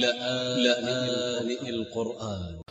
لآن القرآن.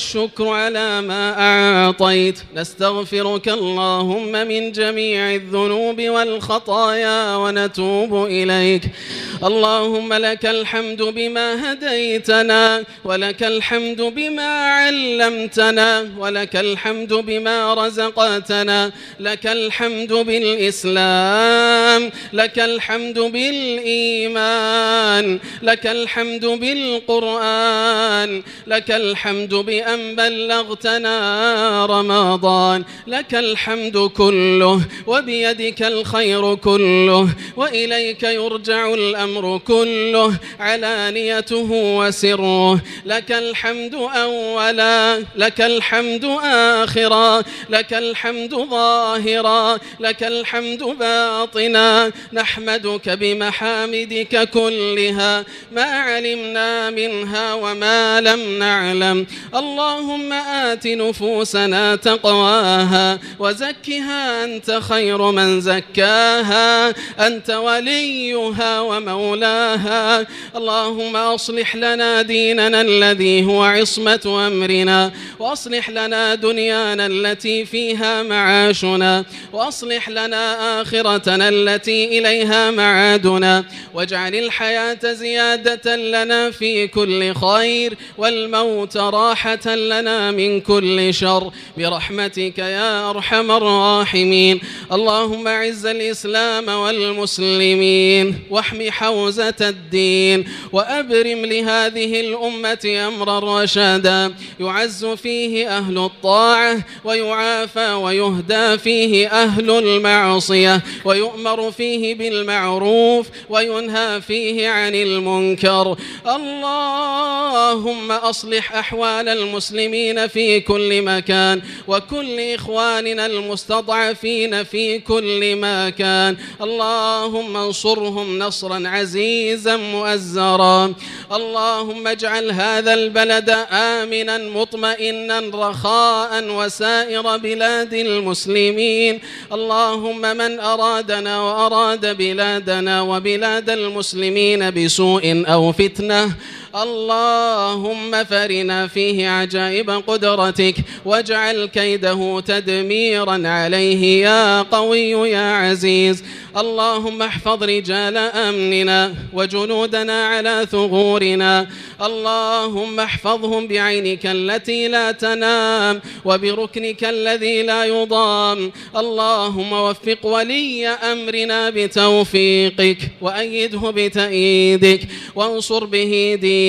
الشكر على ما أعطيت. نستغفرك اللهم من جميع الذنوب والخطايا ونتوب إليك. اللهم لك الحمد بما هديتنا ولك الحمد بما علمتنا ولك الحمد بما رزقتنا لك الحمد بالإسلام لك الحمد بالإيمان لك الحمد بالقرآن لك الحمد بأن بلغتنا رمضان. لك الحمد كله وبيدك الخير كله وإليك يرجع الأمر كله علانيته وسره. لك الحمد أولا لك الحمد آخرا لك الحمد ظاهرا لك الحمد باطنا. نحمدك بمحامدك كلها ما علمنا منها وما لم نعلم. اللهم آت نفوسنا تقواها وزكها أنت خير من زكاها أنت وليها ومولاها. اللهم أصلح لنا ديننا الذي هو عصمة أمرنا وأصلح لنا دنيانا التي فيها معاشنا وأصلح لنا آخرتنا التي إليها معادنا. واجعل الحياة زيادة لنا في كل خير والموت راحة لنا من كل شر برحمتك يا أرحم الراحمين. اللهم أعز الإسلام والمسلمين واحم حوزة الدين وأبرم لهذه الأمة أمرا رشدا. يعز فيه أهل الطاعة ويعافى ويهدى فيه أهل المعصية ويؤمر فيه بالمعروف وينهى فيه عن المنكر. اللهم أصلح أحوال المسلمين في كل مكان وكل إخواننا المستضعفين في كل مكان. اللهم انصرهم نصرا عزيزا مؤزرا. اللهم اجعل هذا البلد آمنا مطمئنا رخاء وسائر بلاد المسلمين. اللهم من أرادنا وأراد بلادنا وبلاد المسلمين بسوء أو فتنة اللهم فرنا فيه عجائب قدرتك واجعل كيده تدميرا عليه يا قوي يا عزيز. اللهم احفظ رجال أمننا وجنودنا على ثغورنا. اللهم احفظهم بعينك التي لا تنام وبركنك الذي لا يضام. اللهم وفق ولي أمرنا بتوفيقك وأيده بتأييدك. وانصر به دينك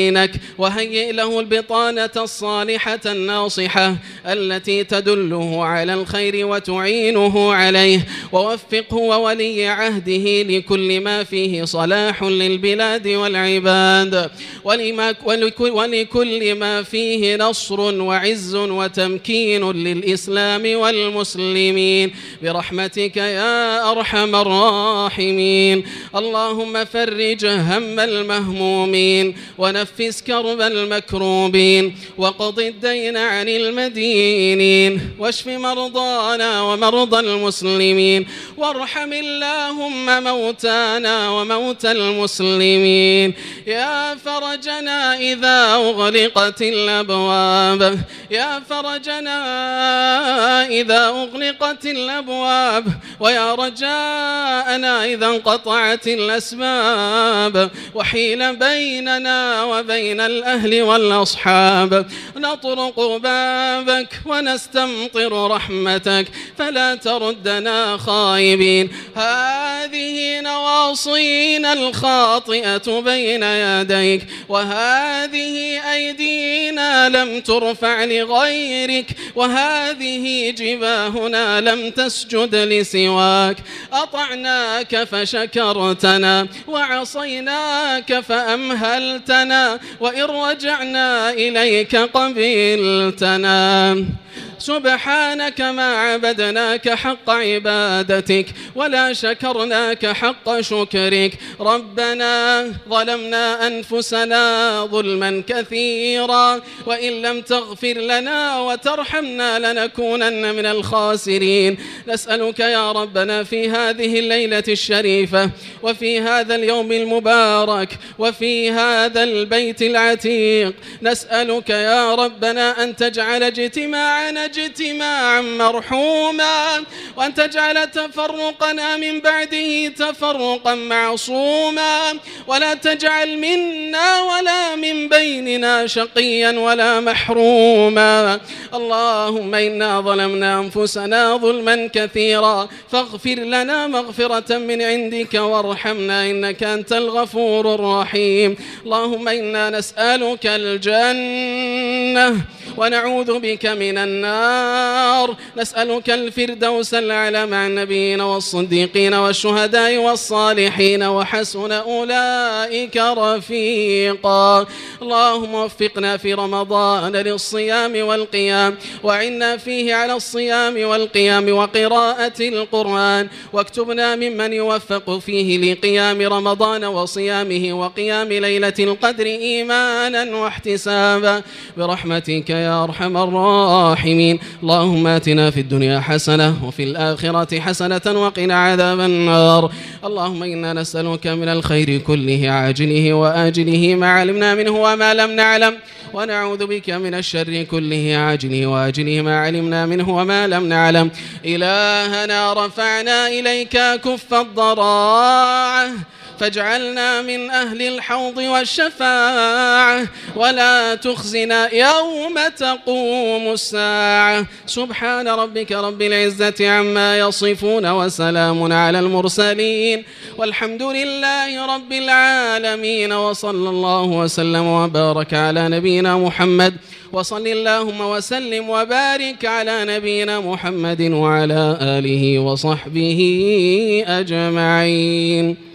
وهيئ له البطانة الصالحة الناصحة التي تدله على الخير وتعينه عليه ووفقه وولي عهده لكل ما فيه صلاح للبلاد والعباد ولما ولكل ما فيه نصر وعز وتمكين للإسلام والمسلمين. برحمتك يا أرحم الراحمين. اللهم فرج هم المهمومين ونفس كرب المكروبين وقض الدين عن المدينين واشف مرضانا ومرضى المسلمين وارحم اللهم موتانا وموتى المسلمين يا فرجنا إذا أغلقت الأبواب يا فرجنا إذا أغلقت الأبواب ويا رجاءنا إذا انقطعت الأسباب وحيل بيننا وبين الأهل والأصحاب. نطرق بابك ونستمطر رحمتك فلا تردنا خائبين. هذه نواصينا الخاطئة بين يديك وهذه أيدينا لم ترفع لغيرك وهذه جباهنا لم تسجد لسواك. أطعناك فشكرتنا وعصيناك فأمهلتنا وإن رجعنا إليك قبلتنا. سبحانك ما عبدناك حق عبادتك ولا شكرناك حق شكرك. ربنا ظلمنا أنفسنا ظلما كثيرا وإن لم تغفر لنا وترحمنا لنكونن من الخاسرين. نسألك يا ربنا في هذه الليلة الشريفة وفي هذا اليوم المبارك وفي هذا البيت العتيق. نسألك يا ربنا أن تجعل اجتماعنا اجتماعا مرحوما وأن تجعل تفرقنا من بعده تفرقا معصوما. ولا تجعل منا ولا من بيننا شقيا ولا محروما. اللهم إنا ظلمنا أنفسنا ظلما كثيرا. فاغفر لنا مغفرة من عندك وارحمنا إنك أنت الغفور الرحيم. اللهم إنا نسألك الجنة ونعوذ بك من النار. نسألك الفردوس الأعلى مع النبيين والصديقين والشهداء والصالحين وحسن أولئك رفيقا. اللهم وفقنا في رمضان للصيام والقيام وعنا فيه على الصيام والقيام وقراءة القرآن واكتبنا ممن يوفق فيه لقيام رمضان وصيامه وقيام ليلة القدر إيمانا واحتسابا. برحمتك يا يا أرحم الراحمين. اللهم آتنا في الدنيا حسنة وفي الآخرة حسنة وقنا عذاب النار. اللهم إنا نسألك من الخير كله عاجله وآجله ما علمنا منه وما لم نعلم. ونعوذ بك من الشر كله عاجله وآجله ما علمنا منه وما لم نعلم. إلهنا رفعنا إليك كف الضراعة. فاجعلنا من أهل الحوض والشفاعة ولا تخزنا يوم تقوم الساعة. سبحان ربك رب العزة عما يصفون وسلام على المرسلين. والحمد لله رب العالمين. وصلى الله وسلم وبارك على نبينا محمد. وصل اللهم وسلم وبارك على نبينا محمد وعلى آله وصحبه أجمعين.